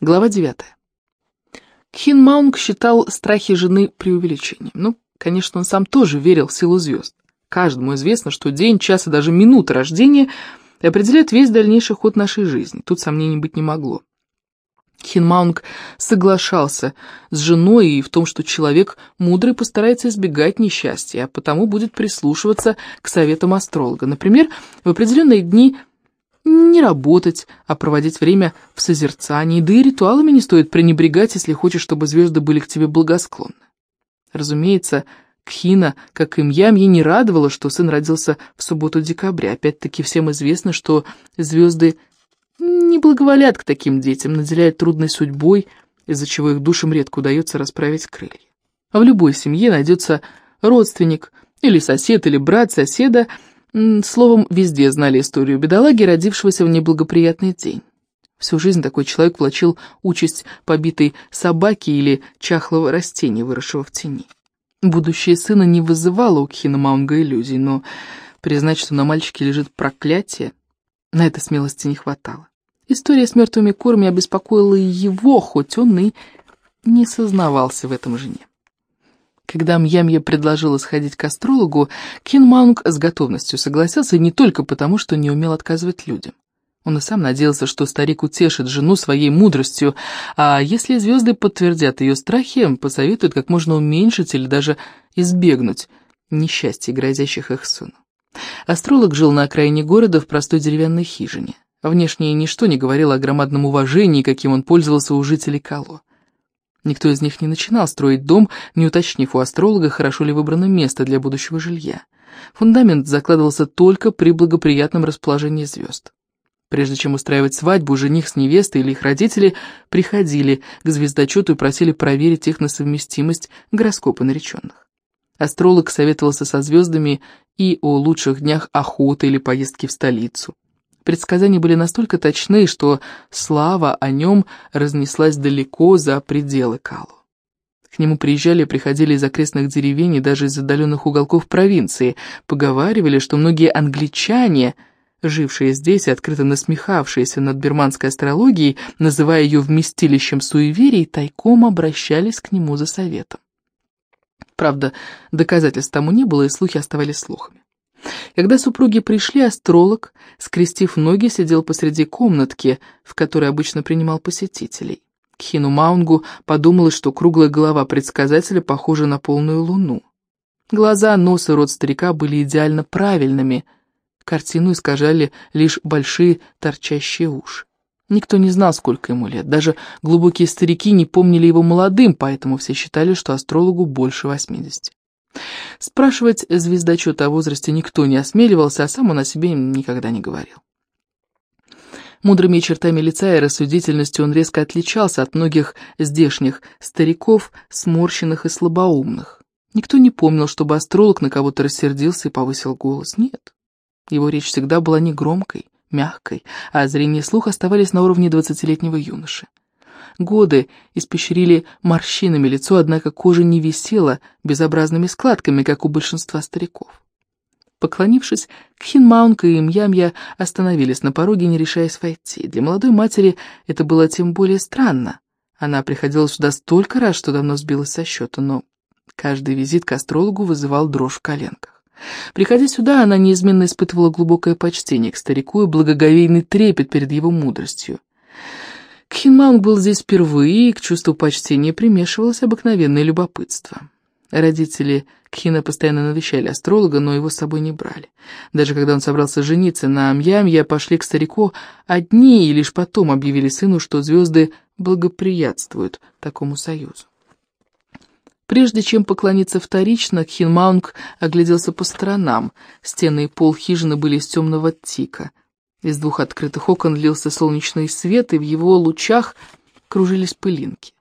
Глава 9. Кхин Маунг считал страхи жены преувеличением. Ну, конечно, он сам тоже верил в силу звезд. Каждому известно, что день, час и даже минута рождения определяют весь дальнейший ход нашей жизни. Тут сомнений быть не могло. Кхин Маунг соглашался с женой и в том, что человек мудрый постарается избегать несчастья, а потому будет прислушиваться к советам астролога. Например, в определенные дни не работать, а проводить время в созерцании, да и ритуалами не стоит пренебрегать, если хочешь, чтобы звезды были к тебе благосклонны. Разумеется, Кхина, как и Мьямье, не радовало, что сын родился в субботу декабря. Опять-таки всем известно, что звезды не благоволят к таким детям, наделяют трудной судьбой, из-за чего их душам редко удается расправить крылья. А в любой семье найдется родственник, или сосед, или брат соседа, словом, везде знали историю бедолаги, родившегося в неблагоприятный день. Всю жизнь такой человек влачил участь побитой собаки или чахлого растения, выросшего в тени. Будущее сына не вызывало у Кхина Маунга иллюзий, но признать, что на мальчике лежит проклятие, на это смелости не хватало. История с мертвыми курами обеспокоила и его, хоть он и не сознавался в этом жене. Когда Мьямья предложила сходить к астрологу, Кин Маунг с готовностью согласился не только потому, что не умел отказывать людям. Он и сам надеялся, что старик утешит жену своей мудростью, а если звезды подтвердят ее страхи, посоветуют как можно уменьшить или даже избегнуть несчастья, грозящих их сыну. Астролог жил на окраине города в простой деревянной хижине. Внешне ничто не говорило о громадном уважении, каким он пользовался у жителей Кало. Никто из них не начинал строить дом, не уточнив у астролога, хорошо ли выбрано место для будущего жилья. Фундамент закладывался только при благоприятном расположении звезд. Прежде чем устраивать свадьбу, жених с невестой или их родители приходили к звездочету и просили проверить их на совместимость гороскопа нареченных. Астролог советовался со звездами и о лучших днях охоты или поездки в столицу. Предсказания были настолько точны, что слава о нем разнеслась далеко за пределы Калу. К нему приезжали и приходили из окрестных деревень и даже из отдаленных уголков провинции, поговаривали, что многие англичане, жившие здесь и открыто насмехавшиеся над бирманской астрологией, называя ее вместилищем суеверий, тайком обращались к нему за советом. Правда, доказательств тому не было, и слухи оставались слухами. Когда супруги пришли, астролог, скрестив ноги, сидел посреди комнатки, в которой обычно принимал посетителей. Кхину Маунгу подумалось, что круглая голова предсказателя похожа на полную луну. Глаза, нос и рот старика были идеально правильными. Картину искажали лишь большие торчащие уши. Никто не знал, сколько ему лет. Даже глубокие старики не помнили его молодым, поэтому все считали, что астрологу больше восьмидесяти. Спрашивать звездочета о возрасте никто не осмеливался, а сам он о себе никогда не говорил. Мудрыми чертами лица и рассудительностью он резко отличался от многих здешних стариков, сморщенных и слабоумных. Никто не помнил, чтобы астролог на кого-то рассердился и повысил голос. Нет. Его речь всегда была негромкой, мягкой, а зрение и слух оставались на уровне двадцатилетнего юноши. Годы испещрили морщинами лицо, однако кожа не висела безобразными складками, как у большинства стариков. Поклонившись, Кхинмаунка и Мьямья остановились на пороге, не решаясь войти. Для молодой матери это было тем более странно. Она приходила сюда столько раз, что давно сбилась со счета, но каждый визит к астрологу вызывал дрожь в коленках. Приходя сюда, она неизменно испытывала глубокое почтение к старику и благоговейный трепет перед его мудростью. Кхинмаунг был здесь впервые, и к чувству почтения примешивалось обыкновенное любопытство. Родители Кхина постоянно навещали астролога, но его с собой не брали. Даже когда он собрался жениться на Амьямья, пошли к старику одни и лишь потом объявили сыну, что звезды благоприятствуют такому союзу. Прежде чем поклониться вторично, Кхинмаунг огляделся по сторонам. Стены и пол хижины были из темного тика — из двух открытых окон лился солнечный свет, и в его лучах кружились пылинки.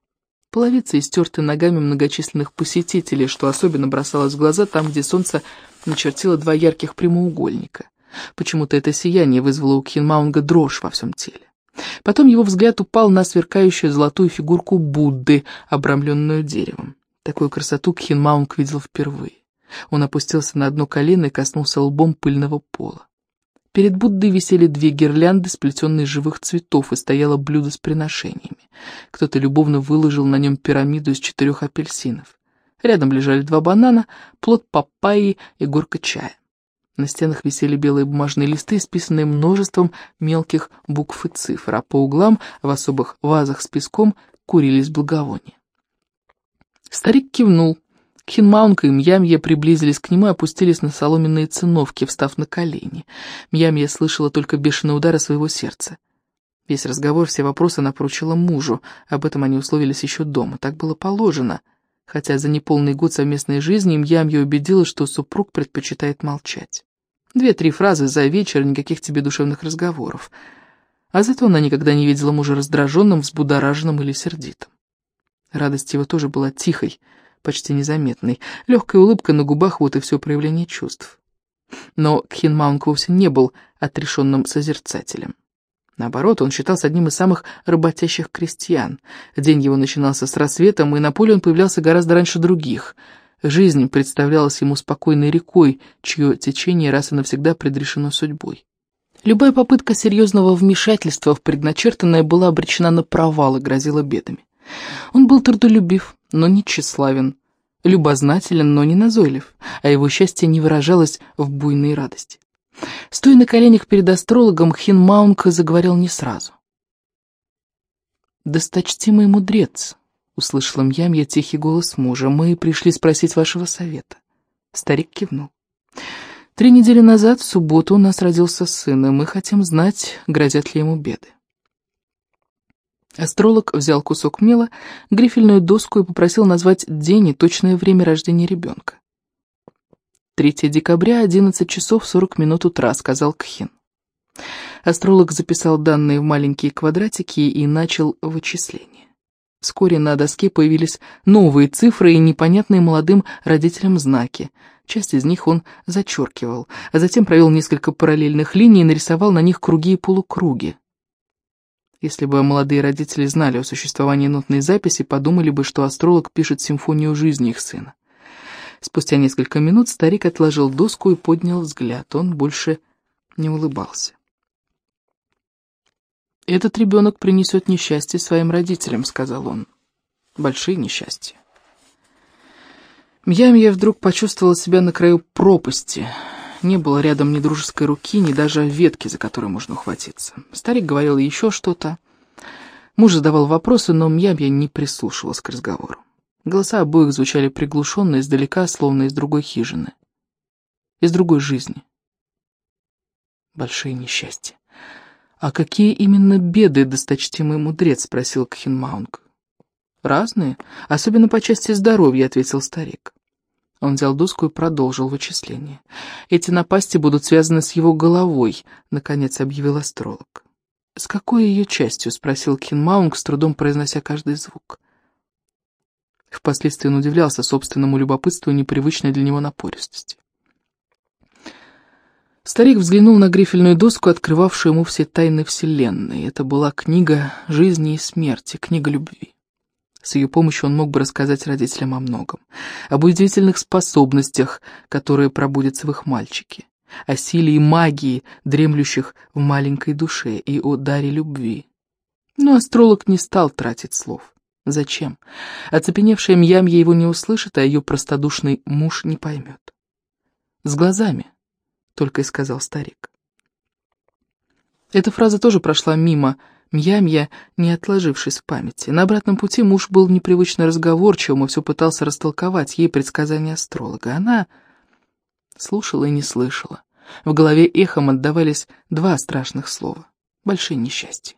Половицы истерты ногами многочисленных посетителей, что особенно бросалось в глаза там, где солнце начертило два ярких прямоугольника. Почему-то это сияние вызвало у Кхинмаунга дрожь во всем теле. Потом его взгляд упал на сверкающую золотую фигурку Будды, обрамленную деревом. Такую красоту Кхинмаунг видел впервые. Он опустился на одно колено и коснулся лбом пыльного пола. Перед Буддой висели две гирлянды, сплетенные из живых цветов, и стояло блюдо с приношениями. Кто-то любовно выложил на нем пирамиду из четырех апельсинов. Рядом лежали два банана, плод папайи и горка чая. На стенах висели белые бумажные листы, исписанные множеством мелких букв и цифр, а по углам, в особых вазах с песком, курились благовония. Старик кивнул. Кхинмаунка и Мьямья приблизились к нему и опустились на соломенные циновки, встав на колени. Мьямья слышала только бешеные удары своего сердца. Весь разговор, все вопросы она поручила мужу, об этом они условились еще дома, так было положено. Хотя за неполный год совместной жизни Мьямья убедилась, что супруг предпочитает молчать. Две-три фразы за вечер, никаких тебе душевных разговоров. А зато она никогда не видела мужа раздраженным, взбудораженным или сердитым. Радость его тоже была тихой, почти незаметной. Легкая улыбка на губах — вот и все проявление чувств. Но Кхинмаунг вовсе не был отрешенным созерцателем. Наоборот, он считался одним из самых работящих крестьян. День его начинался с рассветом, и на поле он появлялся гораздо раньше других. Жизнь представлялась ему спокойной рекой, чье течение раз и навсегда предрешено судьбой. Любая попытка серьезного вмешательства в предначертанное была обречена на провал и грозила бедами. Он был трудолюбив, но не тщеславен, любознателен, но не назойлив, а его счастье не выражалось в буйной радости. Стоя на коленях перед астрологом, Хин Маунг заговорил не сразу. «Досточтимый мудрец», — услышала Мьямья тихий голос мужа, — «мы пришли спросить вашего совета». Старик кивнул. «Три недели назад, в субботу, у нас родился сын, и мы хотим знать, грозят ли ему беды». Астролог взял кусок мела, грифельную доску и попросил назвать день и точное время рождения ребенка. 3 декабря, 11 часов 40 минут утра», — сказал Кхин. Астролог записал данные в маленькие квадратики и начал вычисление. Вскоре на доске появились новые цифры и непонятные молодым родителям знаки. Часть из них он зачеркивал, а затем провел несколько параллельных линий и нарисовал на них круги и полукруги. Если бы молодые родители знали о существовании нотной записи, подумали бы, что астролог пишет симфонию жизни их сына. Спустя несколько минут старик отложил доску и поднял взгляд. Он больше не улыбался. «Этот ребенок принесет несчастье своим родителям», — сказал он. «Большие несчастья». Мьямья вдруг почувствовала себя на краю пропасти. Не было рядом ни дружеской руки, ни даже ветки, за которой можно ухватиться. Старик говорил еще что-то. Муж задавал вопросы, но Мьямья не прислушивалась к разговору. Голоса обоих звучали приглушенно, издалека, словно из другой хижины. Из другой жизни. Большие несчастья. «А какие именно беды, досточтимый мудрец?» — спросил Кхинмаунг. «Разные, особенно по части здоровья», — ответил старик. Он взял доску и продолжил вычисление. «Эти напасти будут связаны с его головой», — наконец объявил астролог. «С какой ее частью?» — спросил Кхинмаунг, с трудом произнося каждый звук. Впоследствии он удивлялся собственному любопытству и непривычной для него напористости. Старик взглянул на грифельную доску, открывавшую ему все тайны Вселенной. Это была книга жизни и смерти, книга любви. С ее помощью он мог бы рассказать родителям о многом. Об удивительных способностях, которые пробудятся в их мальчике. О силе и магии, дремлющих в маленькой душе, и о даре любви. Но астролог не стал тратить слов. Зачем? Оцепеневшая Мьямья его не услышит, а ее простодушный муж не поймет. «С глазами», — только и сказал старик. Эта фраза тоже прошла мимо Мьямья, не отложившись в памяти. На обратном пути муж был непривычно разговорчивым и все пытался растолковать ей предсказания астролога. Она слушала и не слышала. В голове эхом отдавались два страшных слова. Большие несчастья.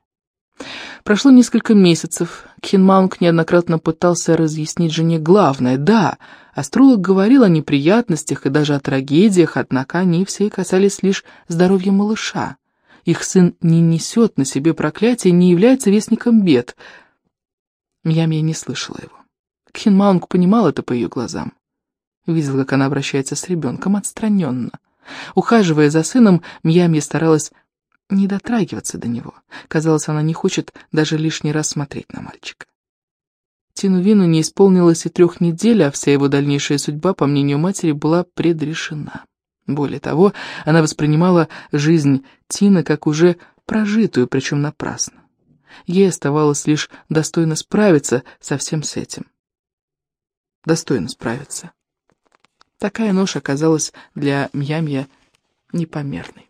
Прошло несколько месяцев. Кхинмаунг неоднократно пытался разъяснить жене главное. Да, астролог говорил о неприятностях и даже о трагедиях, однако они все касались лишь здоровья малыша. Их сын не несет на себе проклятие не является вестником бед. Мьямия не слышала его. Кхинмаунг понимал это по ее глазам. Видел, как она обращается с ребенком отстраненно. Ухаживая за сыном, Мьямия старалась не дотрагиваться до него. Казалось, она не хочет даже лишний раз смотреть на мальчика. Тину Вину не исполнилось и трех недель, а вся его дальнейшая судьба, по мнению матери, была предрешена. Более того, она воспринимала жизнь Тина как уже прожитую, причем напрасно. Ей оставалось лишь достойно справиться со всем с этим. Достойно справиться. Такая нож оказалась для Мьямья непомерной.